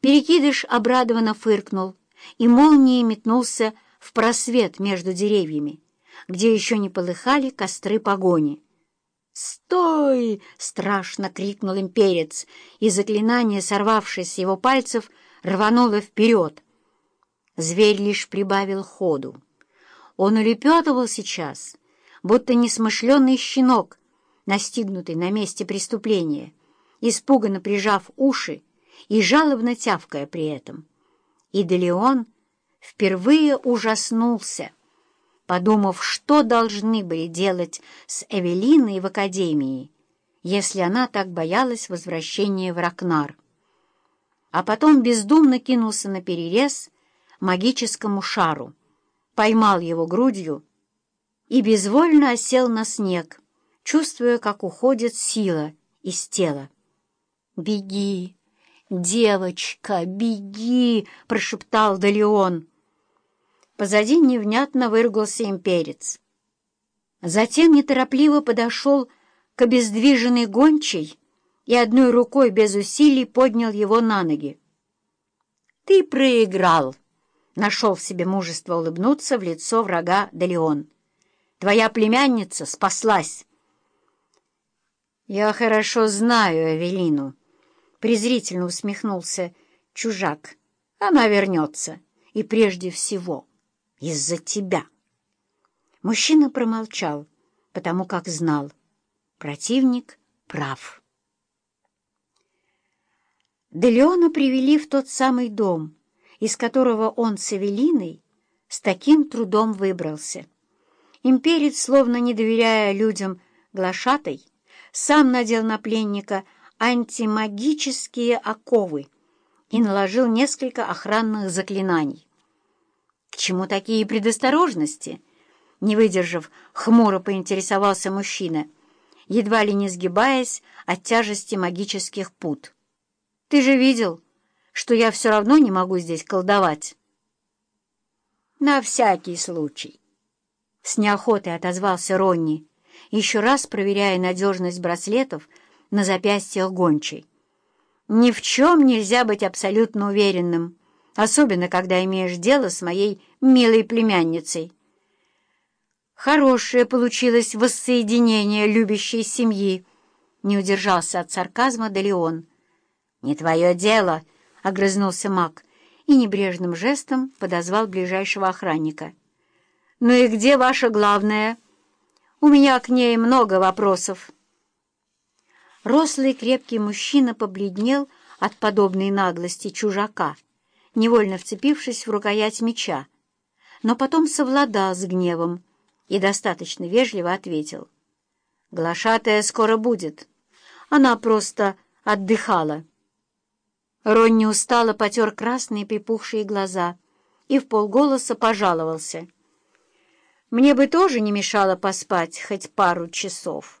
Перекидыш обрадованно фыркнул и молнией метнулся в просвет между деревьями, где еще не полыхали костры погони. «Стой!» — страшно крикнул имперец, и заклинание, сорвавшись с его пальцев, рвануло вперед. Зверь лишь прибавил ходу. Он улепетывал сейчас, будто несмышленный щенок, настигнутый на месте преступления, испуганно прижав уши и жалобно тявкая при этом. И Делеон впервые ужаснулся, подумав, что должны были делать с Эвелиной в академии, если она так боялась возвращения в Ракнар. А потом бездумно кинулся на перерез магическому шару, поймал его грудью и безвольно осел на снег, чувствуя, как уходит сила из тела. «Беги, девочка, беги!» — прошептал Далеон. Позади невнятно выругался имперец. Затем неторопливо подошел к обездвиженной гончей и одной рукой без усилий поднял его на ноги. «Ты проиграл!» — нашел в себе мужество улыбнуться в лицо врага Далеон. «Твоя племянница спаслась!» «Я хорошо знаю Эвелину», — презрительно усмехнулся чужак. «Она вернется, и прежде всего из-за тебя». Мужчина промолчал, потому как знал. Противник прав. Делеона привели в тот самый дом, из которого он с Эвелиной с таким трудом выбрался. Имперец, словно не доверяя людям глашатой, сам надел на пленника антимагические оковы и наложил несколько охранных заклинаний. К чему такие предосторожности? Не выдержав, хмуро поинтересовался мужчина, едва ли не сгибаясь от тяжести магических пут. «Ты же видел, что я все равно не могу здесь колдовать?» «На всякий случай», — с неохотой отозвался Ронни, еще раз проверяя надежность браслетов на запястьях гончей. «Ни в чем нельзя быть абсолютно уверенным, особенно когда имеешь дело с моей милой племянницей». «Хорошее получилось воссоединение любящей семьи», — не удержался от сарказма Далеон. «Не твое дело», — огрызнулся маг и небрежным жестом подозвал ближайшего охранника. «Ну и где ваша главная?» У меня к ней много вопросов. Рослый крепкий мужчина побледнел от подобной наглости чужака, невольно вцепившись в рукоять меча, но потом совладал с гневом и достаточно вежливо ответил. «Глашатая скоро будет. Она просто отдыхала». Ронни устало потер красные припухшие глаза и в полголоса пожаловался — мне бы тоже не мешало поспать хоть пару часов.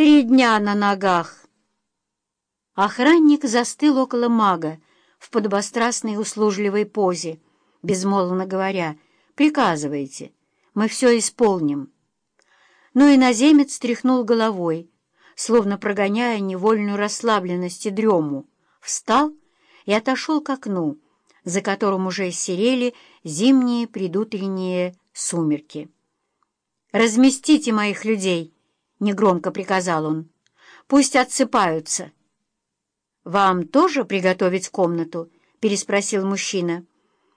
Три дня на ногах. Охранник застыл около мага в подобострастной услужливой позе, безмолвно говоря, «Приказывайте, мы все исполним». Но иноземец стряхнул головой, словно прогоняя невольную расслабленность и дрему, встал и отошел к окну, за которым уже серели зимние предутренние сумерки. «Разместите моих людей!» — негромко приказал он. «Пусть отсыпаются». «Вам тоже приготовить комнату?» — переспросил мужчина.